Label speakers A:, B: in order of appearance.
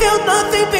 A: feel nothing.